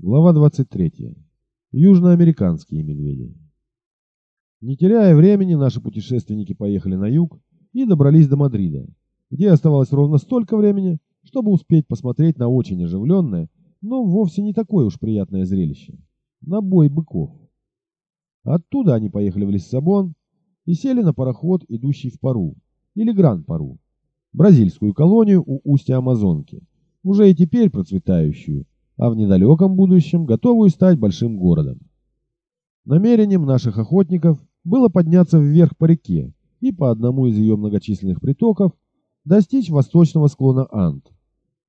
Глава 23. Южноамериканские медведи. Не теряя времени, наши путешественники поехали на юг и добрались до Мадрида, где оставалось ровно столько времени, чтобы успеть посмотреть на очень оживленное, но вовсе не такое уж приятное зрелище – на бой быков. Оттуда они поехали в Лиссабон и сели на пароход, идущий в Пару, или Гран-Пару, бразильскую колонию у устья Амазонки, уже и теперь процветающую – а в недалеком будущем готовую стать большим городом. Намерением наших охотников было подняться вверх по реке и по одному из ее многочисленных притоков достичь восточного склона Анд,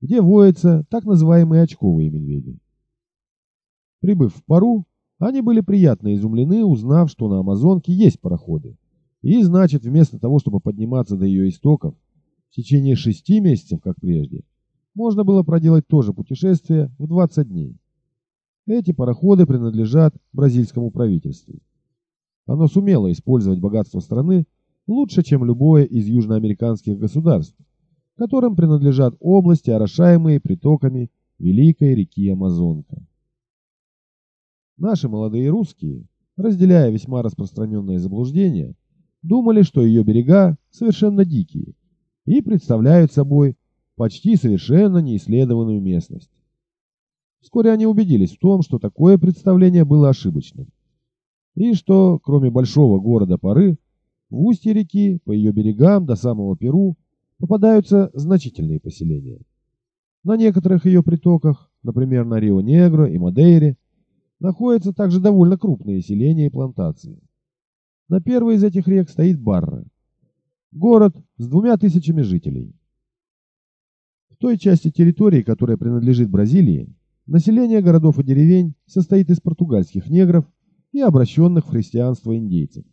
где воятся так называемые очковые медведи. Прибыв в Пару, они были приятно изумлены, узнав, что на Амазонке есть пароходы. И значит, вместо того, чтобы подниматься до ее истоков в течение шести месяцев, как прежде, можно было проделать то же путешествие в 20 дней. Эти пароходы принадлежат бразильскому правительству. Оно сумело использовать богатство страны лучше, чем любое из южноамериканских государств, которым принадлежат области, орошаемые притоками великой реки Амазонка. Наши молодые русские, разделяя весьма распространенные заблуждения, думали, что ее берега совершенно дикие и представляют собой почти совершенно неисследованную местность. Вскоре они убедились в том, что такое представление было ошибочным, и что, кроме большого города Пары, в устье реки, по ее берегам до самого Перу, попадаются значительные поселения. На некоторых ее притоках, например, на Рио-Негро и Мадейре, находятся также довольно крупные селения и плантации. На первой из этих рек стоит Барра, город с двумя тысячами жителей той части территории, которая принадлежит Бразилии, население городов и деревень состоит из португальских негров и обращенных в христианство индейцев.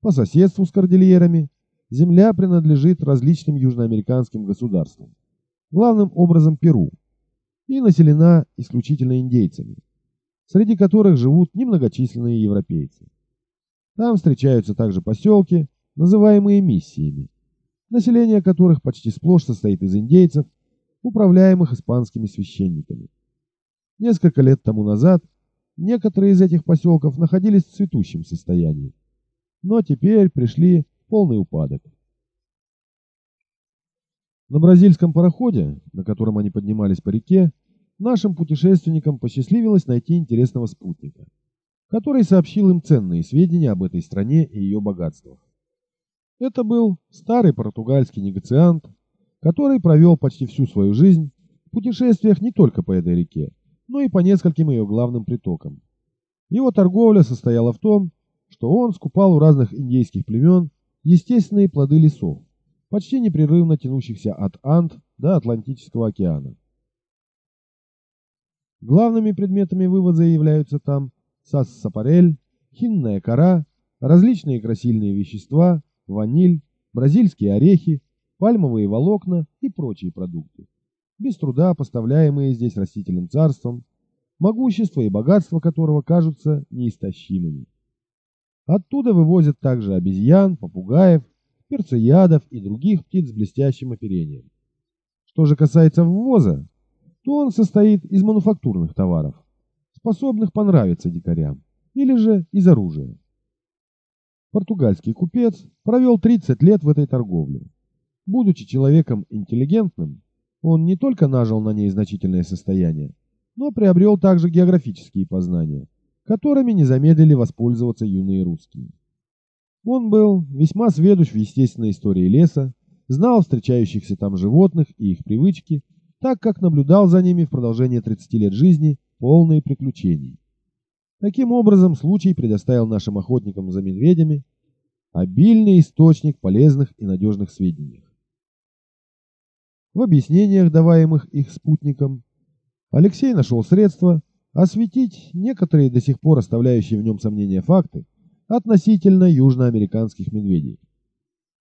По соседству с кордильерами земля принадлежит различным южноамериканским государствам, главным образом Перу, и населена исключительно индейцами, среди которых живут немногочисленные европейцы. Там встречаются также поселки, называемые миссиями, население которых почти сплошь состоит из индейцев управляемых испанскими священниками. Несколько лет тому назад некоторые из этих поселков находились в цветущем состоянии, но теперь пришли в полный упадок. На бразильском пароходе, на котором они поднимались по реке, нашим путешественникам посчастливилось найти интересного спутника, который сообщил им ценные сведения об этой стране и ее богатствах. Это был старый португальский негациант который провел почти всю свою жизнь в путешествиях не только по этой реке, но и по нескольким ее главным притокам. Его торговля состояла в том, что он скупал у разных индейских племен естественные плоды лесов, почти непрерывно тянущихся от Анд до Атлантического океана. Главными предметами вывоза являются там сассапарель, хинная кора, различные красильные вещества, ваниль, бразильские орехи, пальмовые волокна и прочие продукты, без труда поставляемые здесь растительным царством, могущество и богатство которого кажутся неистощимыми. Оттуда вывозят также обезьян, попугаев, перцеядов и других птиц с блестящим оперением. Что же касается ввоза, то он состоит из мануфактурных товаров, способных понравиться дикарям, или же из оружия. Португальский купец провел 30 лет в этой торговле Будучи человеком интеллигентным, он не только нажил на ней значительное состояние, но приобрел также географические познания, которыми не замедлили воспользоваться юные русские. Он был весьма сведущ в естественной истории леса, знал встречающихся там животных и их привычки, так как наблюдал за ними в продолжение 30 лет жизни, полные приключений. Таким образом, случай предоставил нашим охотникам за медведями обильный источник полезных и надежных сведений. В объяснениях, даваемых их спутникам, Алексей нашел средства осветить некоторые до сих пор оставляющие в нем сомнения факты относительно южноамериканских медведей.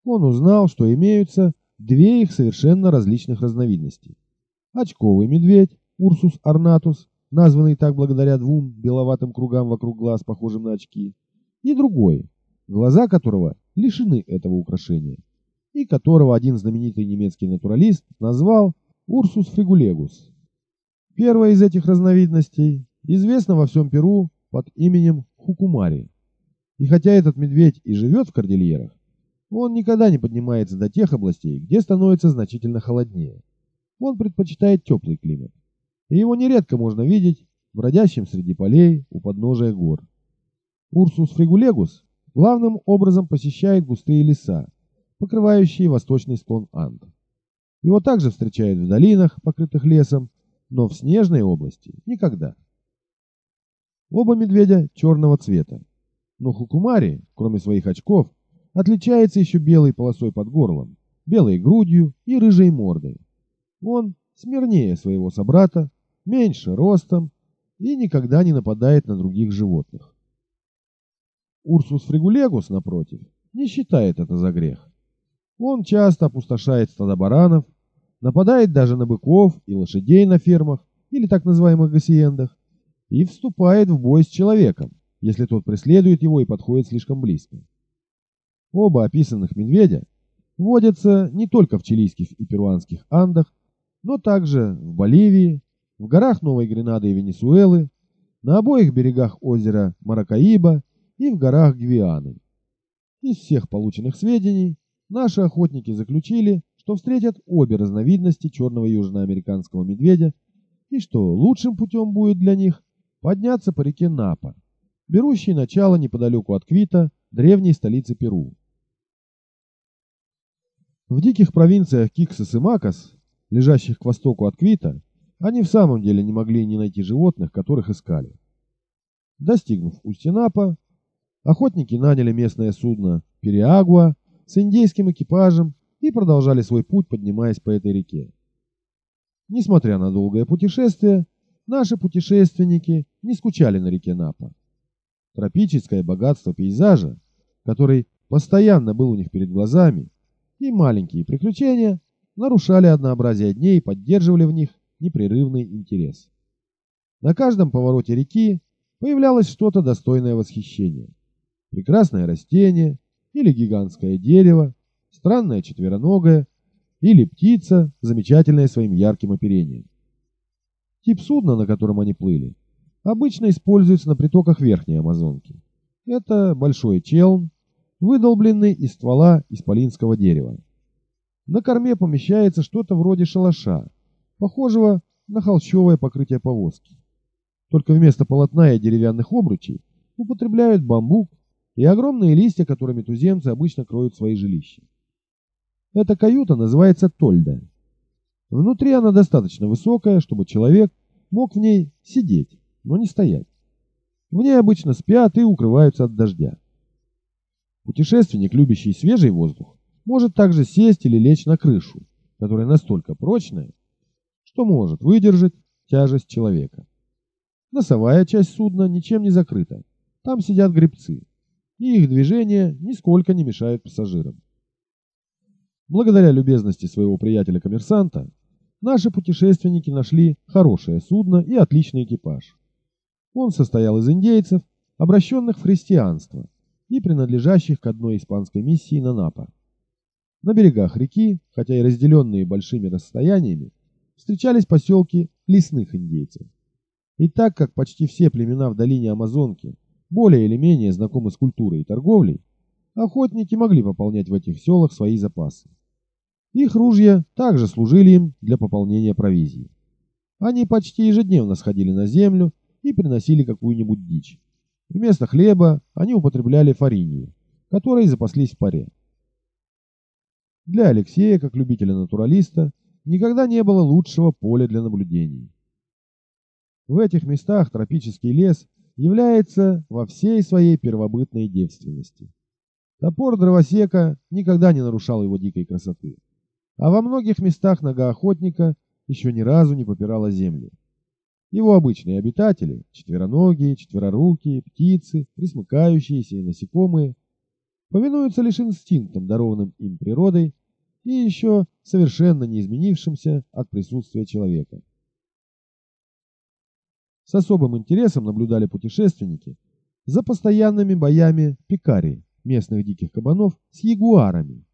Он узнал, что имеются две их совершенно различных разновидности. Очковый медведь, Урсус орнатус, названный так благодаря двум беловатым кругам вокруг глаз, похожим на очки, и другой, глаза которого лишены этого украшения и которого один знаменитый немецкий натуралист назвал Урсус фригулегус. Первая из этих разновидностей известна во всем Перу под именем Хукумари. И хотя этот медведь и живет в кордильерах, он никогда не поднимается до тех областей, где становится значительно холоднее. Он предпочитает теплый климат. И его нередко можно видеть бродящим среди полей у подножия гор. Урсус фригулегус главным образом посещает густые леса, покрывающие восточный склон Анд. Его также встречают в долинах, покрытых лесом, но в снежной области никогда. Оба медведя черного цвета, но Хукумари, кроме своих очков, отличается еще белой полосой под горлом, белой грудью и рыжей мордой. Он смирнее своего собрата, меньше ростом и никогда не нападает на других животных. Урсус фригулегус, напротив, не считает это за грех. Он часто опустошает стада баранов, нападает даже на быков и лошадей на фермах или так называемых гасиендах и вступает в бой с человеком, если тот преследует его и подходит слишком близко. Оба описанных медведя водятся не только в чилийских и перуанских Андах, но также в Боливии, в горах Новой Гренады и Венесуэлы, на обоих берегах озера Маракаиба и в горах Гвианы. Из всех полученных сведений наши охотники заключили, что встретят обе разновидности черного южноамериканского медведя и что лучшим путем будет для них подняться по реке Напа, берущей начало неподалеку от Квита, древней столицы Перу. В диких провинциях Киксас и Макас, лежащих к востоку от Квита, они в самом деле не могли не найти животных, которых искали. Достигнув устья Напа, охотники наняли местное судно «Периагуа» с индейским экипажем и продолжали свой путь, поднимаясь по этой реке. Несмотря на долгое путешествие, наши путешественники не скучали на реке Напа. Тропическое богатство пейзажа, который постоянно был у них перед глазами, и маленькие приключения нарушали однообразие дней и поддерживали в них непрерывный интерес. На каждом повороте реки появлялось что-то достойное восхищения. Прекрасное растение или гигантское дерево, странное четвероногое или птица, замечательная своим ярким оперением. Тип судна, на котором они плыли, обычно используется на притоках Верхней Амазонки. Это большой челн, выдолбленный из ствола исполинского дерева. На корме помещается что-то вроде шалаша, похожего на холщовое покрытие повозки. Только вместо полотна и деревянных обручей употребляют бамбук и огромные листья, которыми туземцы обычно кроют свои жилища. Эта каюта называется Тольда. Внутри она достаточно высокая, чтобы человек мог в ней сидеть, но не стоять. В ней обычно спят и укрываются от дождя. Путешественник, любящий свежий воздух, может также сесть или лечь на крышу, которая настолько прочная, что может выдержать тяжесть человека. Носовая часть судна ничем не закрыта. Там сидят гребцы, и их движения нисколько не мешают пассажирам. Благодаря любезности своего приятеля-коммерсанта, наши путешественники нашли хорошее судно и отличный экипаж. Он состоял из индейцев, обращенных в христианство, и принадлежащих к одной испанской миссии на Напа. На берегах реки, хотя и разделенные большими расстояниями, встречались поселки лесных индейцев. И так как почти все племена в долине Амазонки более или менее знакомы с культурой и торговлей, охотники могли пополнять в этих селах свои запасы. Их ружья также служили им для пополнения провизии. Они почти ежедневно сходили на землю и приносили какую-нибудь дичь. Вместо хлеба они употребляли фаринию, которой запаслись в паре. Для Алексея, как любителя-натуралиста, никогда не было лучшего поля для наблюдений. В этих местах тропический лес является во всей своей первобытной девственности. Топор дровосека никогда не нарушал его дикой красоты, а во многих местах нога охотника еще ни разу не попирала землю. Его обычные обитатели – четвероногие, четверорукие, птицы, присмыкающиеся и насекомые – повинуются лишь инстинктам, дарованным им природой, и еще совершенно не изменившимся от присутствия человека. С особым интересом наблюдали путешественники за постоянными боями пикари, местных диких кабанов, с ягуарами.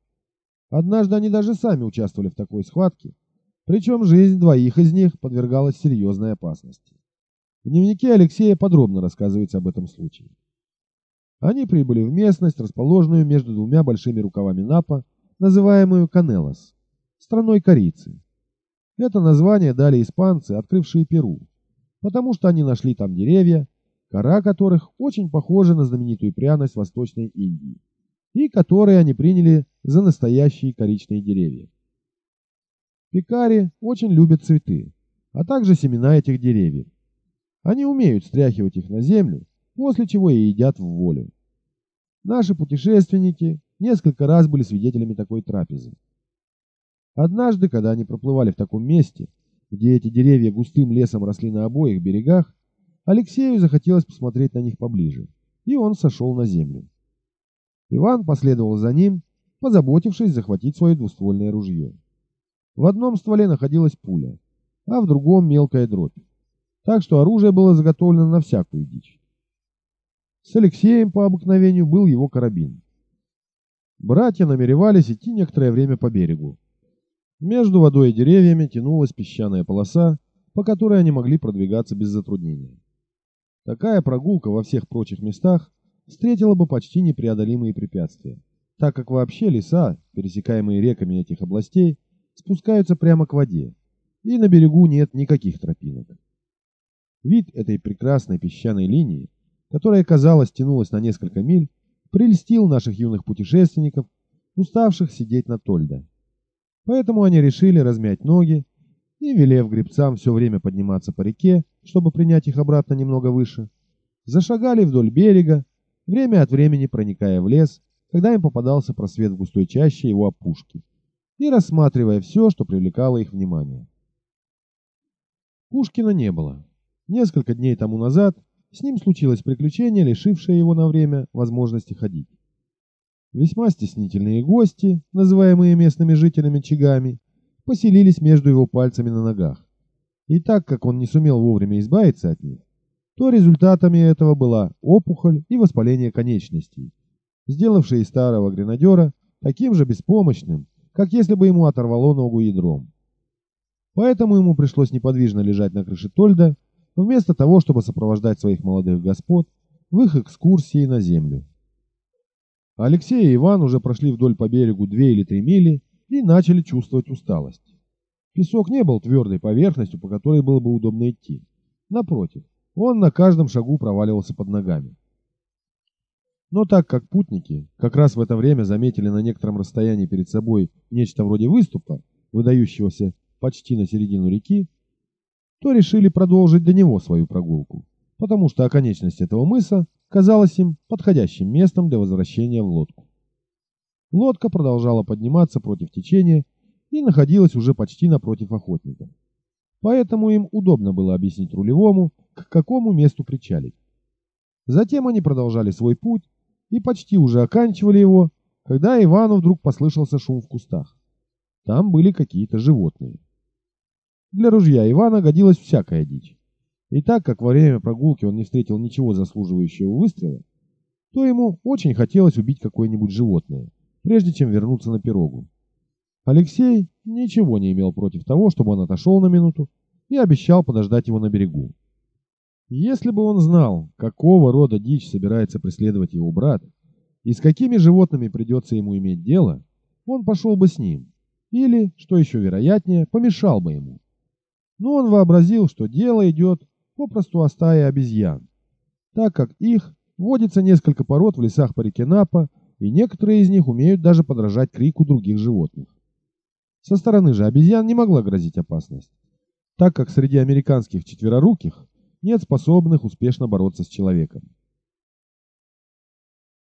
Однажды они даже сами участвовали в такой схватке, причем жизнь двоих из них подвергалась серьезной опасности. В дневнике Алексея подробно рассказывается об этом случае. Они прибыли в местность, расположенную между двумя большими рукавами Напа, называемую Канелос, страной корицы. Это название дали испанцы, открывшие Перу, потому что они нашли там деревья, кора которых очень похожа на знаменитую пряность Восточной Индии, и которые они приняли за настоящие коричные деревья. Пекари очень любят цветы, а также семена этих деревьев. Они умеют стряхивать их на землю, после чего и едят в волю. Наши путешественники несколько раз были свидетелями такой трапезы. Однажды, когда они проплывали в таком месте, где эти деревья густым лесом росли на обоих берегах, Алексею захотелось посмотреть на них поближе, и он сошел на землю. Иван последовал за ним, позаботившись захватить свое двуствольное ружье. В одном стволе находилась пуля, а в другом мелкая дробь, так что оружие было заготовлено на всякую дичь. С Алексеем по обыкновению был его карабин. Братья намеревались идти некоторое время по берегу. Между водой и деревьями тянулась песчаная полоса, по которой они могли продвигаться без затруднения. Такая прогулка во всех прочих местах встретила бы почти непреодолимые препятствия, так как вообще леса, пересекаемые реками этих областей, спускаются прямо к воде, и на берегу нет никаких тропинок. Вид этой прекрасной песчаной линии, которая, казалось, тянулась на несколько миль, прельстил наших юных путешественников, уставших сидеть на Тольда. Поэтому они решили размять ноги и, велев гребцам все время подниматься по реке, чтобы принять их обратно немного выше, зашагали вдоль берега, время от времени проникая в лес, когда им попадался просвет в густой чаще его опушки, и рассматривая все, что привлекало их внимание. Пушкина не было. Несколько дней тому назад с ним случилось приключение, лишившее его на время возможности ходить. Весьма стеснительные гости, называемые местными жителями чигами, поселились между его пальцами на ногах. И так как он не сумел вовремя избавиться от них, то результатами этого была опухоль и воспаление конечностей, сделавшие старого гренадера таким же беспомощным, как если бы ему оторвало ногу ядром. Поэтому ему пришлось неподвижно лежать на крыше Тольда вместо того, чтобы сопровождать своих молодых господ в их экскурсии на землю. Алексей и Иван уже прошли вдоль по берегу две или три мили и начали чувствовать усталость. Песок не был твердой поверхностью, по которой было бы удобно идти. Напротив, он на каждом шагу проваливался под ногами. Но так как путники как раз в это время заметили на некотором расстоянии перед собой нечто вроде выступа, выдающегося почти на середину реки, то решили продолжить до него свою прогулку, потому что оконечность этого мыса казалась им подходящим местом для возвращения в лодку. Лодка продолжала подниматься против течения и находилась уже почти напротив охотников. Поэтому им удобно было объяснить рулевому, к какому месту причалить. Затем они продолжали свой путь и почти уже оканчивали его, когда Ивану вдруг послышался шум в кустах. Там были какие-то животные. Для ружья Ивана годилась всякая дичь. И так как во время прогулки он не встретил ничего заслуживающего выстрела, то ему очень хотелось убить какое-нибудь животное, прежде чем вернуться на пирогу. Алексей ничего не имел против того, чтобы он отошел на минуту и обещал подождать его на берегу. Если бы он знал, какого рода дичь собирается преследовать его брат, и с какими животными придется ему иметь дело, он пошел бы с ним, или, что еще вероятнее, помешал бы ему но он вообразил, что дело идет попросту о стае обезьян, так как их водится несколько пород в лесах по реке Напа, и некоторые из них умеют даже подражать крику других животных. Со стороны же обезьян не могла грозить опасность, так как среди американских четвероруких нет способных успешно бороться с человеком.